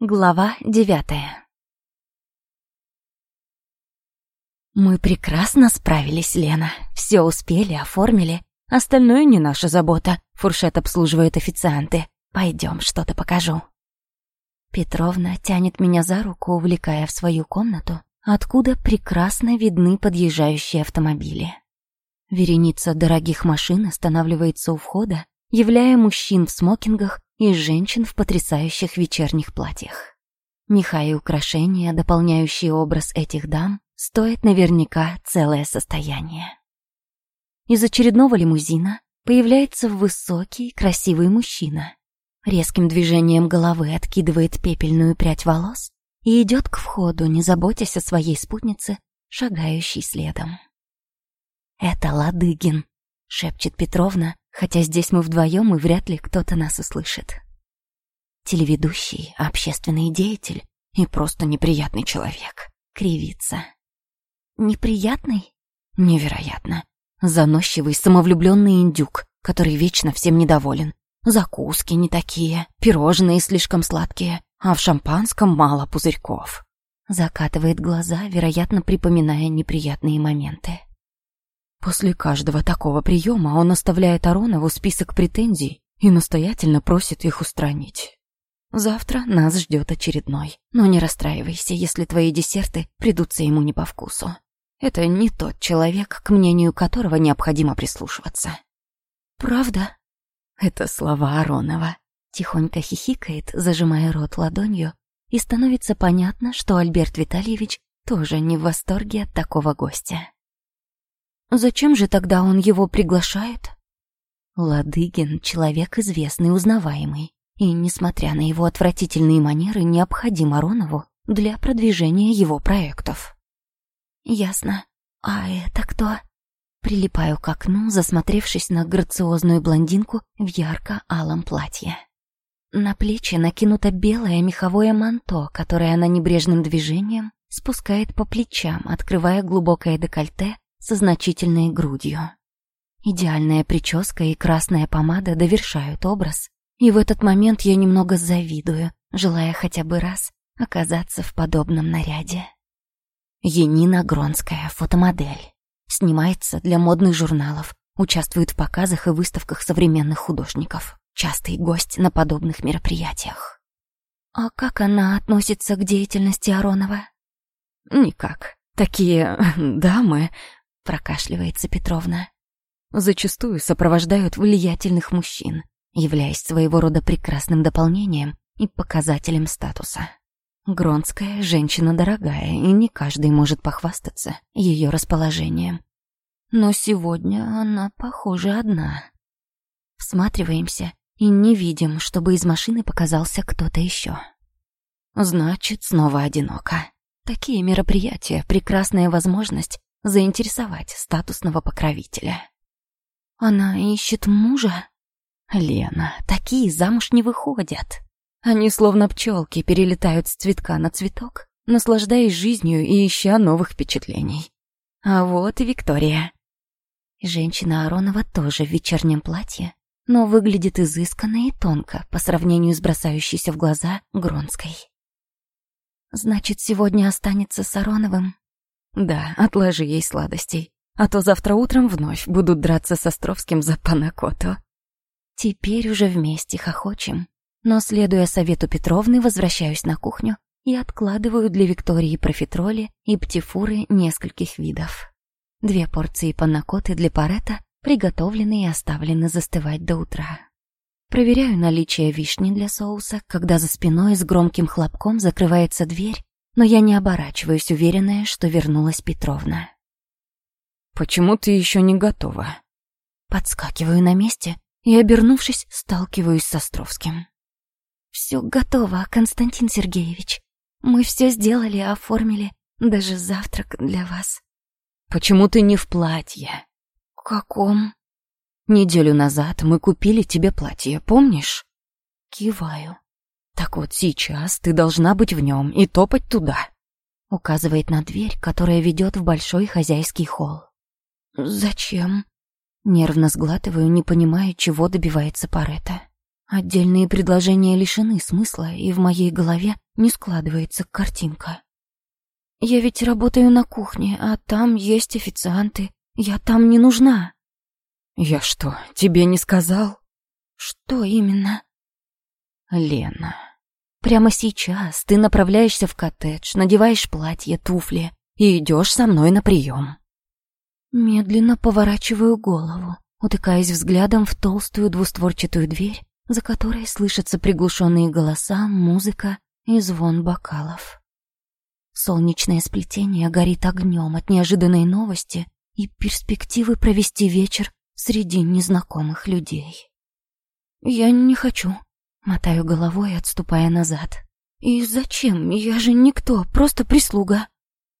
Глава девятая Мы прекрасно справились, Лена. Все успели, оформили. Остальное не наша забота. Фуршет обслуживают официанты. Пойдем, что-то покажу. Петровна тянет меня за руку, увлекая в свою комнату, откуда прекрасно видны подъезжающие автомобили. Вереница дорогих машин останавливается у входа, являя мужчин в смокингах и женщин в потрясающих вечерних платьях. Меха и украшения, дополняющие образ этих дам, стоят наверняка целое состояние. Из очередного лимузина появляется высокий, красивый мужчина. Резким движением головы откидывает пепельную прядь волос и идет к входу, не заботясь о своей спутнице, шагающей следом. «Это Ладыгин», — шепчет Петровна, хотя здесь мы вдвоем и вряд ли кто-то нас услышит. Телеведущий, общественный деятель и просто неприятный человек. Кривится. Неприятный? Невероятно. Заносчивый, самовлюбленный индюк, который вечно всем недоволен. Закуски не такие, пирожные слишком сладкие, а в шампанском мало пузырьков. Закатывает глаза, вероятно, припоминая неприятные моменты. После каждого такого приема он оставляет Аронову список претензий и настоятельно просит их устранить. Завтра нас ждет очередной, но не расстраивайся, если твои десерты придутся ему не по вкусу. Это не тот человек, к мнению которого необходимо прислушиваться. «Правда?» Это слова Аронова. Тихонько хихикает, зажимая рот ладонью, и становится понятно, что Альберт Витальевич тоже не в восторге от такого гостя. Зачем же тогда он его приглашает? Ладыгин — человек известный, узнаваемый. И, несмотря на его отвратительные манеры, необходим Аронову для продвижения его проектов. Ясно. А это кто? Прилипаю к окну, засмотревшись на грациозную блондинку в ярко-алом платье. На плечи накинуто белое меховое манто, которое она небрежным движением спускает по плечам, открывая глубокое декольте со значительной грудью. Идеальная прическа и красная помада довершают образ, и в этот момент я немного завидую, желая хотя бы раз оказаться в подобном наряде. Енина Гронская, фотомодель. Снимается для модных журналов, участвует в показах и выставках современных художников. Частый гость на подобных мероприятиях. А как она относится к деятельности Аронова? Никак. Такие дамы прокашливается Петровна. Зачастую сопровождают влиятельных мужчин, являясь своего рода прекрасным дополнением и показателем статуса. Гронская — женщина дорогая, и не каждый может похвастаться ее расположением. Но сегодня она, похоже, одна. Всматриваемся и не видим, чтобы из машины показался кто-то еще. Значит, снова одиноко. Такие мероприятия — прекрасная возможность заинтересовать статусного покровителя. Она ищет мужа? Лена, такие замуж не выходят. Они словно пчелки перелетают с цветка на цветок, наслаждаясь жизнью и ища новых впечатлений. А вот и Виктория. Женщина Аронова тоже в вечернем платье, но выглядит изысканно и тонко по сравнению с бросающейся в глаза Гронской. Значит, сегодня останется с Ароновым да, отложи ей сладостей, а то завтра утром вновь будут драться с Островским за панакоту. Теперь уже вместе хохочем, но, следуя совету Петровны, возвращаюсь на кухню и откладываю для Виктории профитроли и птифуры нескольких видов. Две порции панакоты для парета приготовлены и оставлены застывать до утра. Проверяю наличие вишни для соуса, когда за спиной с громким хлопком закрывается дверь, но я не оборачиваюсь, уверенная, что вернулась Петровна. «Почему ты еще не готова?» Подскакиваю на месте и, обернувшись, сталкиваюсь с Островским. «Все готово, Константин Сергеевич. Мы все сделали, оформили, даже завтрак для вас». «Почему ты не в платье?» «Каком?» «Неделю назад мы купили тебе платье, помнишь?» Киваю. «Так вот сейчас ты должна быть в нем и топать туда», — указывает на дверь, которая ведет в большой хозяйский холл. «Зачем?» Нервно сглатываю, не понимая, чего добивается Парета. Отдельные предложения лишены смысла, и в моей голове не складывается картинка. Я ведь работаю на кухне, а там есть официанты. Я там не нужна. Я что, тебе не сказал? Что именно? Лена. Прямо сейчас ты направляешься в коттедж, надеваешь платье, туфли и идешь со мной на прием. Медленно поворачиваю голову, утыкаясь взглядом в толстую двустворчатую дверь, за которой слышатся приглушенные голоса, музыка и звон бокалов. Солнечное сплетение горит огнем от неожиданной новости и перспективы провести вечер среди незнакомых людей. Я не хочу, мотаю головой, отступая назад. И зачем? Я же никто, просто прислуга.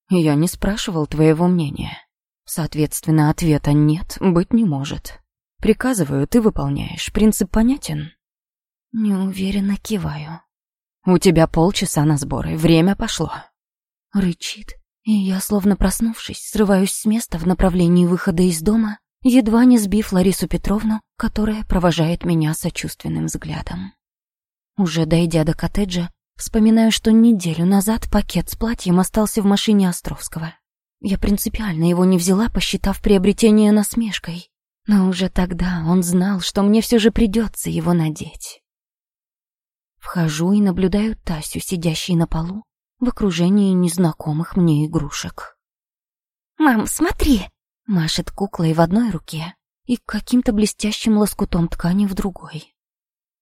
Я не спрашивал твоего мнения. Соответственно, ответа нет, быть не может. Приказываю, ты выполняешь. Принцип понятен? Неуверенно киваю. У тебя полчаса на сборы, время пошло. Рычит, и я, словно проснувшись, срываюсь с места в направлении выхода из дома, едва не сбив Ларису Петровну, которая провожает меня сочувственным взглядом. Уже дойдя до коттеджа, вспоминаю, что неделю назад пакет с платьем остался в машине Островского. Я принципиально его не взяла, посчитав приобретение насмешкой. Но уже тогда он знал, что мне все же придется его надеть. Вхожу и наблюдаю Тасю, сидящей на полу, в окружении незнакомых мне игрушек. «Мам, смотри!» — машет куклой в одной руке и каким-то блестящим лоскутом ткани в другой.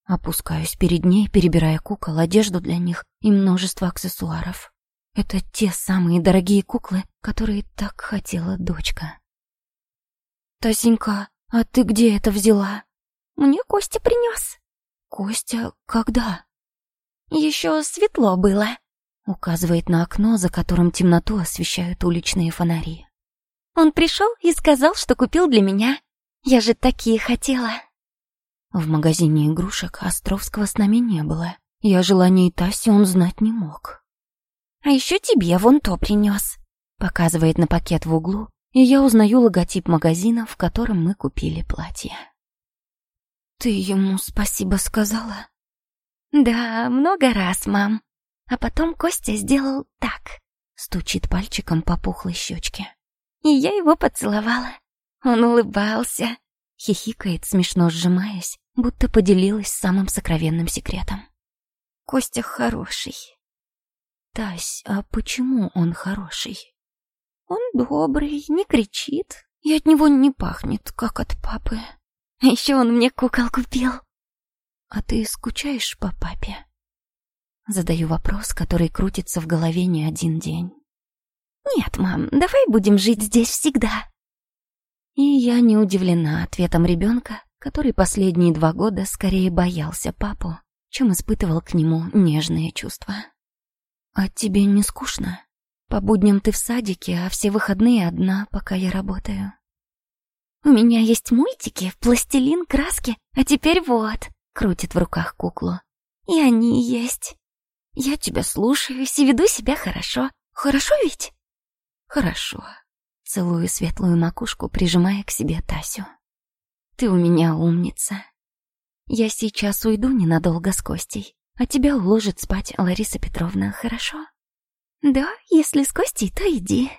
Опускаюсь перед ней, перебирая кукол, одежду для них и множество аксессуаров. Это те самые дорогие куклы, которые так хотела дочка. «Тасенька, а ты где это взяла?» «Мне Костя принес». «Костя, когда?» «Еще светло было», Указывает на окно, за которым темноту освещают уличные фонари. Он пришел и сказал, что купил для меня. Я же такие хотела. В магазине игрушек Островского с нами не было, и о желании Таси он знать не мог. «А еще тебе вон то принес», — показывает на пакет в углу, и я узнаю логотип магазина, в котором мы купили платье. «Ты ему спасибо сказала?» «Да, много раз, мам. А потом Костя сделал так. Стучит пальчиком по пухлой щечке. И я его поцеловала. Он улыбался. Хихикает, смешно сжимаясь, будто поделилась самым сокровенным секретом. Костя хороший. Тась, а почему он хороший? Он добрый, не кричит, и от него не пахнет, как от папы. А еще он мне кукол купил. А ты скучаешь по папе? Задаю вопрос, который крутится в голове не один день. «Нет, мам, давай будем жить здесь всегда». И я не удивлена ответом ребенка, который последние два года скорее боялся папу, чем испытывал к нему нежные чувства. «А тебе не скучно? По будням ты в садике, а все выходные одна, пока я работаю». «У меня есть мультики, пластилин, краски, а теперь вот», — крутит в руках куклу. «И они есть». Я тебя слушаюсь и веду себя хорошо. Хорошо ведь? Хорошо. Целую светлую макушку, прижимая к себе Тасю. Ты у меня умница. Я сейчас уйду ненадолго с Костей, а тебя уложит спать Лариса Петровна, хорошо? Да, если с Костей, то иди.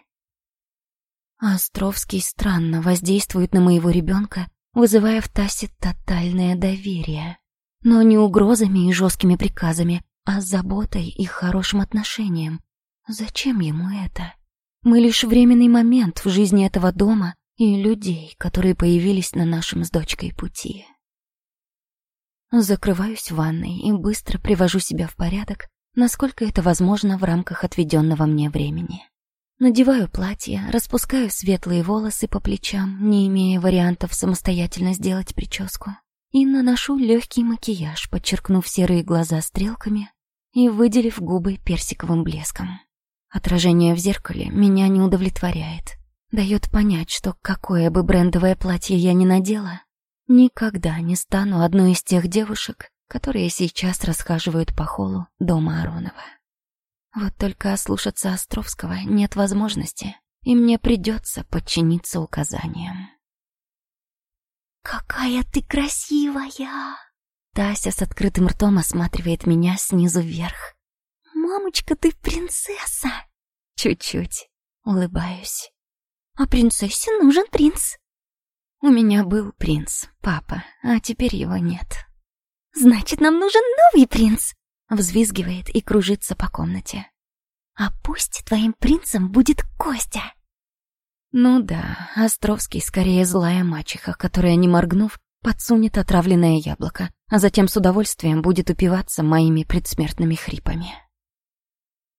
Островский странно воздействует на моего ребенка, вызывая в Тасе тотальное доверие. Но не угрозами и жесткими приказами, а заботой и хорошим отношением. Зачем ему это? Мы лишь временный момент в жизни этого дома и людей, которые появились на нашем с дочкой пути. Закрываюсь в ванной и быстро привожу себя в порядок, насколько это возможно в рамках отведенного мне времени. Надеваю платье, распускаю светлые волосы по плечам, не имея вариантов самостоятельно сделать прическу, и наношу легкий макияж, подчеркнув серые глаза стрелками, и выделив губы персиковым блеском. Отражение в зеркале меня не удовлетворяет. Дает понять, что какое бы брендовое платье я ни надела, никогда не стану одной из тех девушек, которые сейчас расхаживают по холлу дома Аронова. Вот только ослушаться Островского нет возможности, и мне придется подчиниться указаниям. «Какая ты красивая!» Тася с открытым ртом осматривает меня снизу вверх. «Мамочка, ты принцесса!» «Чуть-чуть», — улыбаюсь. «А принцессе нужен принц». «У меня был принц, папа, а теперь его нет». «Значит, нам нужен новый принц!» — взвизгивает и кружится по комнате. «А пусть твоим принцем будет Костя!» Ну да, Островский скорее злая мачеха, которая, не моргнув, подсунет отравленное яблоко, а затем с удовольствием будет упиваться моими предсмертными хрипами.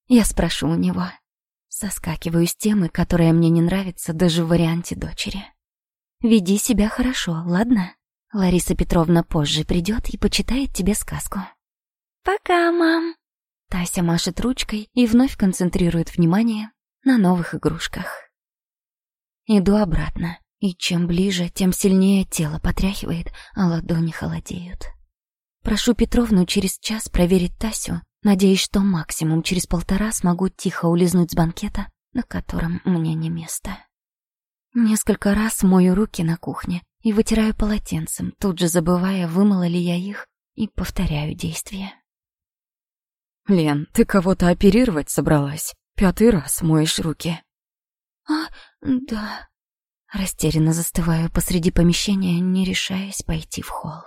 Я спрошу у него. Соскакиваю с темы, которая мне не нравится даже в варианте дочери. «Веди себя хорошо, ладно? Лариса Петровна позже придет и почитает тебе сказку». «Пока, мам!» Тася машет ручкой и вновь концентрирует внимание на новых игрушках. Иду обратно, и чем ближе, тем сильнее тело потряхивает, а ладони холодеют. Прошу Петровну через час проверить Тасю, надеясь, что максимум через полтора смогу тихо улизнуть с банкета, на котором мне не место. Несколько раз мою руки на кухне и вытираю полотенцем, тут же забывая, вымыла ли я их, и повторяю действия. «Лен, ты кого-то оперировать собралась? Пятый раз моешь руки». «А, да». Растерянно застываю посреди помещения, не решаясь пойти в холл.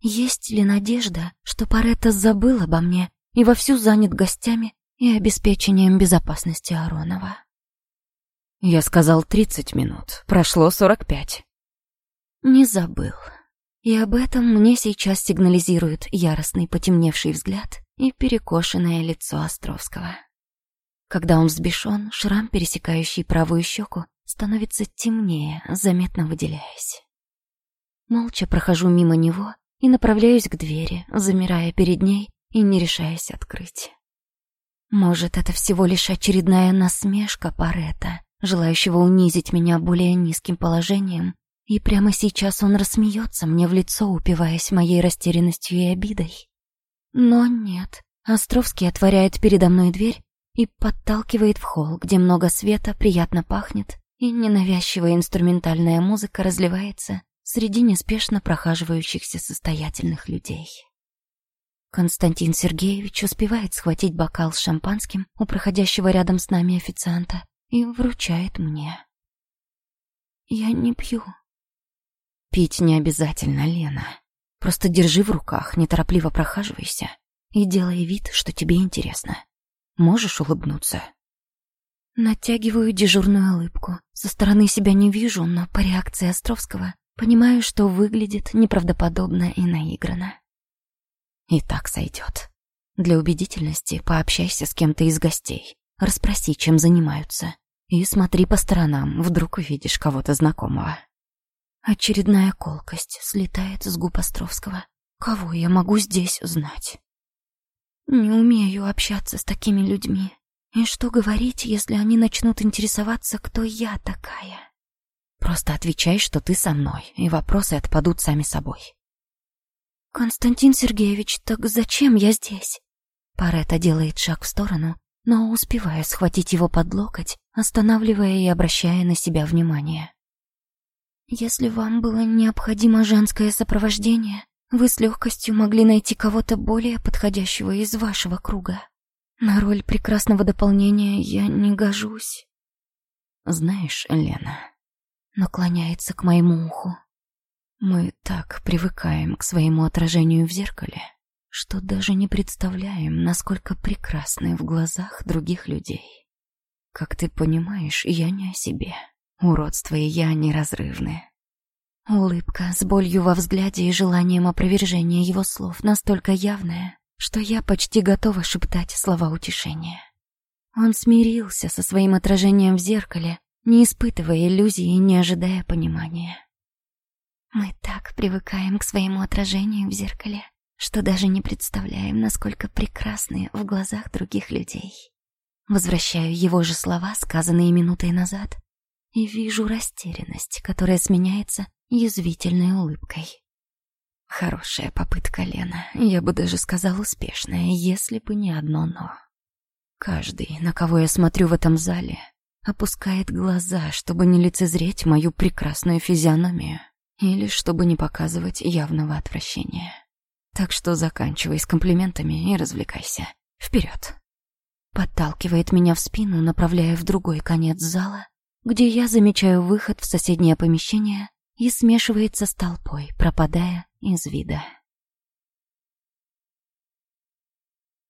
Есть ли надежда, что Паретта забыл обо мне и вовсю занят гостями и обеспечением безопасности Аронова? Я сказал тридцать минут, прошло сорок пять. Не забыл. И об этом мне сейчас сигнализирует яростный потемневший взгляд и перекошенное лицо Островского. Когда он взбешен, шрам, пересекающий правую щеку, становится темнее, заметно выделяясь. Молча прохожу мимо него и направляюсь к двери, замирая перед ней и не решаясь открыть. Может, это всего лишь очередная насмешка Парета, желающего унизить меня более низким положением, и прямо сейчас он рассмеется мне в лицо, упиваясь моей растерянностью и обидой. Но нет, Островский отворяет передо мной дверь и подталкивает в холл, где много света, приятно пахнет, и ненавязчивая инструментальная музыка разливается среди неспешно прохаживающихся состоятельных людей. Константин Сергеевич успевает схватить бокал с шампанским у проходящего рядом с нами официанта и вручает мне. Я не пью. Пить не обязательно, Лена. Просто держи в руках, неторопливо прохаживайся и делай вид, что тебе интересно. Можешь улыбнуться?» Натягиваю дежурную улыбку. Со стороны себя не вижу, но по реакции Островского понимаю, что выглядит неправдоподобно и наигранно. И так сойдет. Для убедительности пообщайся с кем-то из гостей, расспроси, чем занимаются, и смотри по сторонам, вдруг увидишь кого-то знакомого. Очередная колкость слетает с губ Островского. Кого я могу здесь знать? Не умею общаться с такими людьми. И что говорить, если они начнут интересоваться, кто я такая? Просто отвечай, что ты со мной, и вопросы отпадут сами собой. Константин Сергеевич, так зачем я здесь? Парета делает шаг в сторону, но успеваю схватить его под локоть, останавливая и обращая на себя внимание. Если вам было необходимо женское сопровождение, вы с легкостью могли найти кого-то более подходящего из вашего круга. На роль прекрасного дополнения я не гожусь. Знаешь, Лена, наклоняется к моему уху. Мы так привыкаем к своему отражению в зеркале, что даже не представляем, насколько прекрасны в глазах других людей. Как ты понимаешь, я не о себе. Уродство и я неразрывны. Улыбка с болью во взгляде и желанием опровержения его слов настолько явная, что я почти готова шептать слова утешения. Он смирился со своим отражением в зеркале, не испытывая иллюзий и не ожидая понимания. Мы так привыкаем к своему отражению в зеркале, что даже не представляем, насколько прекрасны в глазах других людей. Возвращаю его же слова, сказанные минутой назад, и вижу растерянность, которая сменяется язвительной улыбкой. Хорошая попытка, Лена. Я бы даже сказал успешная, если бы не одно «но». Каждый, на кого я смотрю в этом зале, опускает глаза, чтобы не лицезреть мою прекрасную физиономию или чтобы не показывать явного отвращения. Так что заканчивай с комплиментами и развлекайся. Вперед. Подталкивает меня в спину, направляя в другой конец зала, где я замечаю выход в соседнее помещение и смешивается с толпой, пропадая из вида.